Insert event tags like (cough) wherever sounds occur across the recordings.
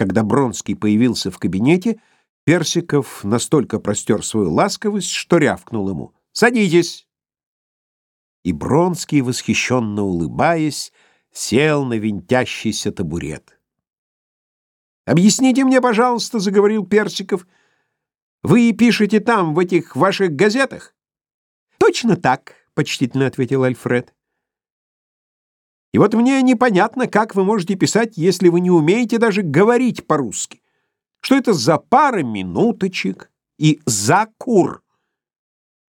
Когда Бронский появился в кабинете, Персиков настолько простер свою ласковость, что рявкнул ему. «Садитесь!» И Бронский, восхищенно улыбаясь, сел на винтящийся табурет. «Объясните мне, пожалуйста», — заговорил Персиков, — «вы пишете там, в этих ваших газетах?» «Точно так», — почтительно ответил Альфред. «И вот мне непонятно, как вы можете писать, если вы не умеете даже говорить по-русски. Что это за пара минуточек и за кур?»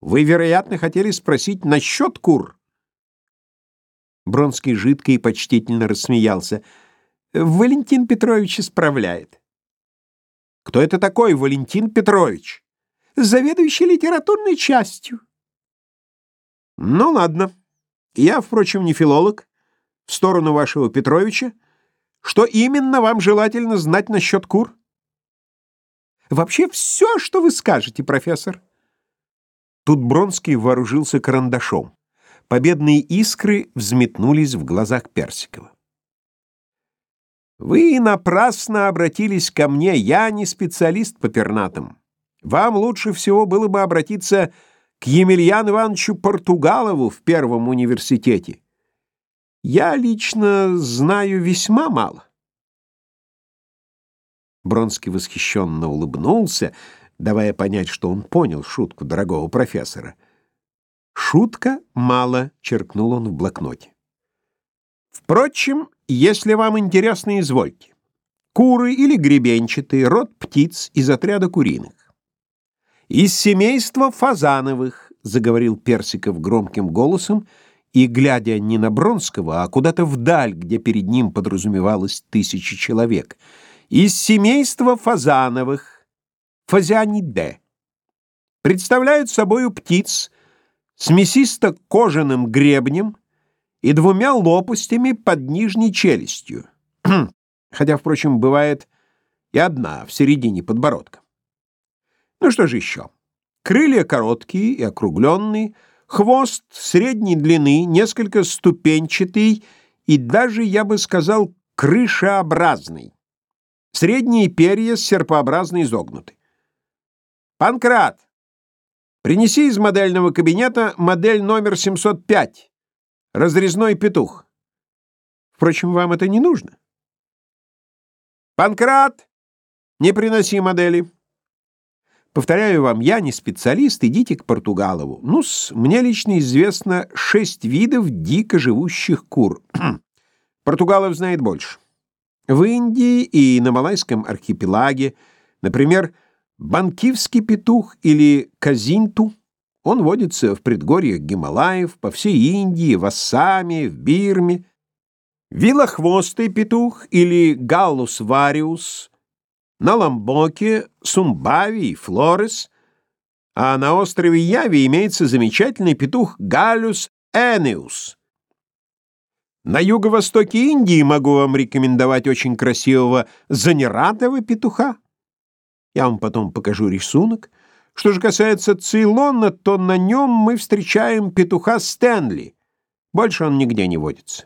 Вы, вероятно, хотели спросить насчет кур. Бронский жидко и почтительно рассмеялся. Валентин Петрович исправляет. Кто это такой, Валентин Петрович? Заведующий литературной частью. Ну ладно. Я, впрочем, не филолог. В сторону вашего Петровича. Что именно вам желательно знать насчет кур? Вообще все, что вы скажете, профессор. Тут Бронский вооружился карандашом. Победные искры взметнулись в глазах Персикова. «Вы напрасно обратились ко мне, я не специалист по пернатам. Вам лучше всего было бы обратиться к Емельяну Ивановичу Португалову в Первом университете. Я лично знаю весьма мало». Бронский восхищенно улыбнулся, давая понять, что он понял шутку дорогого профессора. «Шутка мало», — черкнул он в блокноте. «Впрочем, если вам интересно, извольте. Куры или гребенчатые — род птиц из отряда куриных. Из семейства фазановых», — заговорил Персиков громким голосом, и, глядя не на Бронского, а куда-то вдаль, где перед ним подразумевалось тысячи человек, из семейства фазановых, фазианиде. Представляют собою птиц с мясисто-кожаным гребнем и двумя лопастями под нижней челюстью. (clears throat) Хотя, впрочем, бывает и одна в середине подбородка. Ну что же еще? Крылья короткие и округленные, хвост средней длины, несколько ступенчатый и даже, я бы сказал, крышеобразный. Средние перья серпообразно изогнуты. Панкрат, принеси из модельного кабинета модель номер 705. Разрезной петух. Впрочем, вам это не нужно. Панкрат, не приноси модели. Повторяю вам, я не специалист, идите к Португалову. ну мне лично известно шесть видов дико живущих кур. (clears throat) Португалов знает больше. В Индии и на Малайском архипелаге, например, Банкивский петух или казинту, он водится в предгорьях Гималаев, по всей Индии, в Ассаме, в Бирме. Вилохвостый петух или галлус вариус на Ламбоке, Сумбави и Флорес, а на острове Яви имеется замечательный петух галлус эниус. На юго-востоке Индии могу вам рекомендовать очень красивого занератого петуха. Я вам потом покажу рисунок. Что же касается Цейлона, то на нем мы встречаем петуха Стэнли. Больше он нигде не водится.